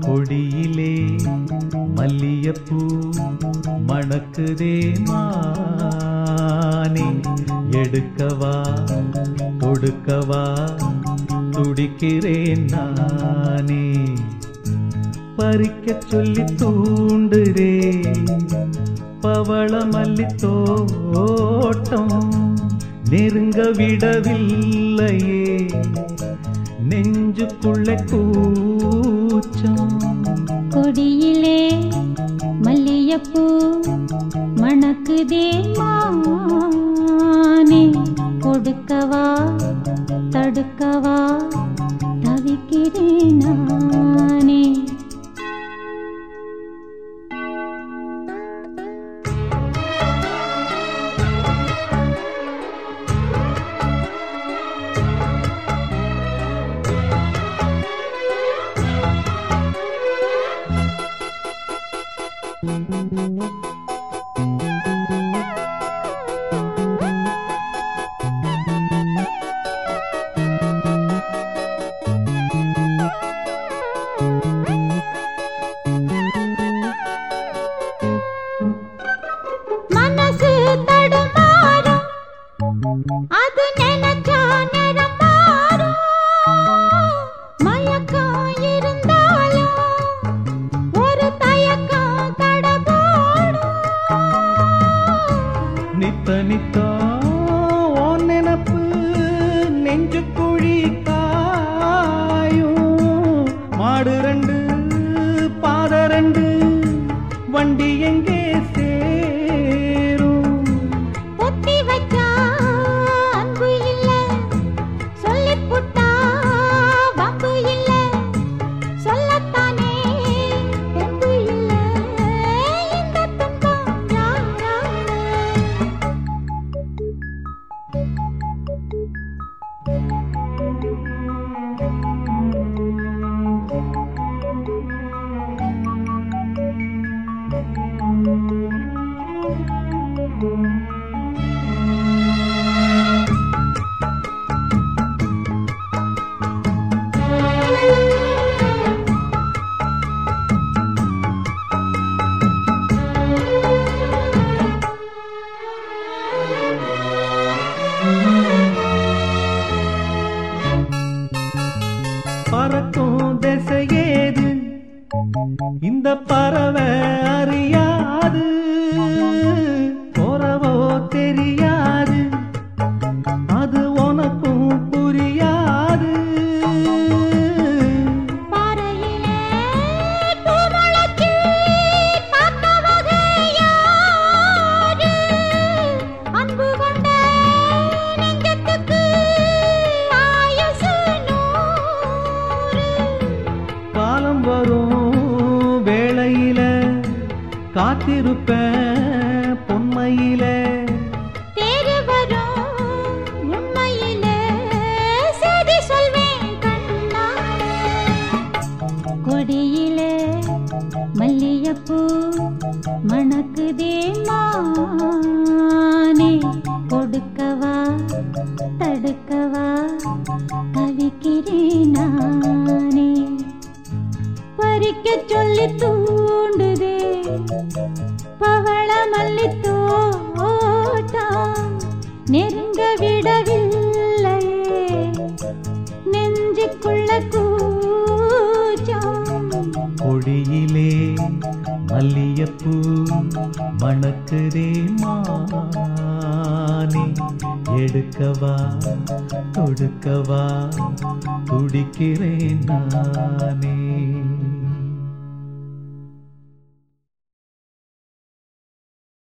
கொடியிலே மல்லியப்பூ மணக்குதே மானே. எடுக்கவா கொடுக்கவா துடிக்கிறேன் நானே. பறிக்க சொல்லி தூண்டுரே பவள மல்லி தோட்டம் நெருங்க விடவில்லையே. நெஞ்சுக்குள்ள கூச்சம். கொடியிலே மல்லியப்பூ மணக்குதே மானே. கொடுக்கவா தடுக்கவா அது நினைச்சா நிறம் மாறும். மயக்கம் இருந்தாலும் ஒரு தயக்கம் தடபோடும் நித்த நித்தா பறக்கும் திசையேது இந்த பறவை அறியாது. வரும் வேளையில காத்திருப்பேன் பொன்மையில. தேறு வரும் உண்மையிலே செய்தி சொல்வேன் மல்லியப்பூ மணக்குதேமா உள்ள கூச்சம். கொடியிலே மல்லியப்பூ மணக்குதே மானே. எடுக்கவா கொடுக்கவா துடிக்கிறேன் நானே.